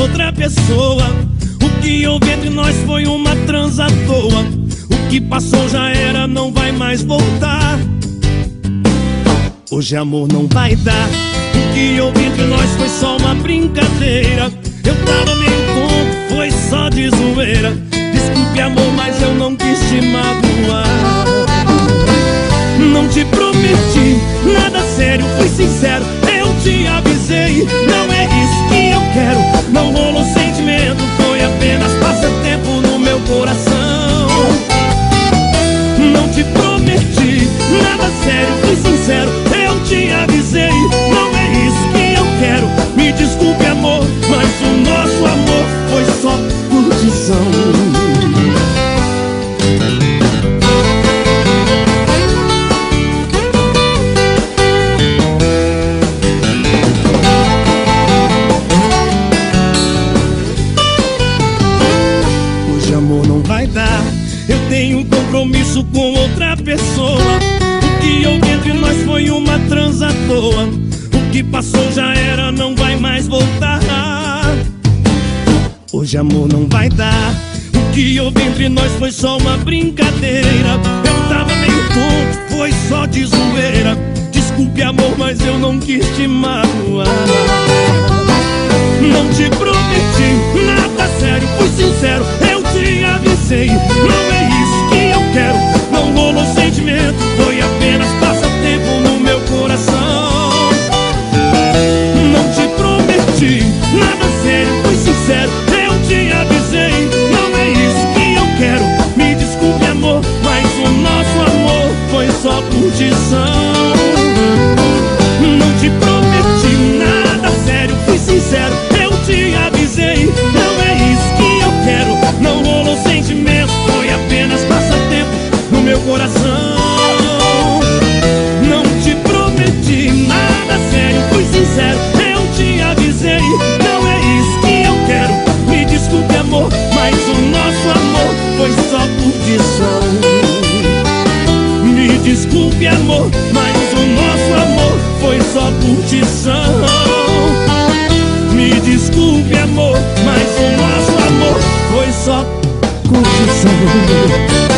outra pessoa. O que houve entre nós foi uma transa toa. O que passou já era, não vai mais voltar. Hoje amor não vai dar. O que houve entre nós foi só uma brincadeira. Eu tava meio tonto, foi só de zoeira. Desculpe amor, mas eu não quis te magoar. Não te prometi nada sério, fui sincero. Eu te avisei, não é amor não vai dar. Eu tenho um compromisso com outra pessoa. O que houve entre nós foi uma transa toa. O que passou já era, não vai mais voltar. Hoje amor não vai dar. O que houve entre nós foi só uma brincadeira. Eu tava meio tonto, foi só de zoeira. Desculpe amor, mas eu não quis te magoar. Não te prometi foi só curtição. Me desculpe, amor, mas o nosso amor foi só curtição. Me desculpe, amor, mas o nosso amor foi só curtição.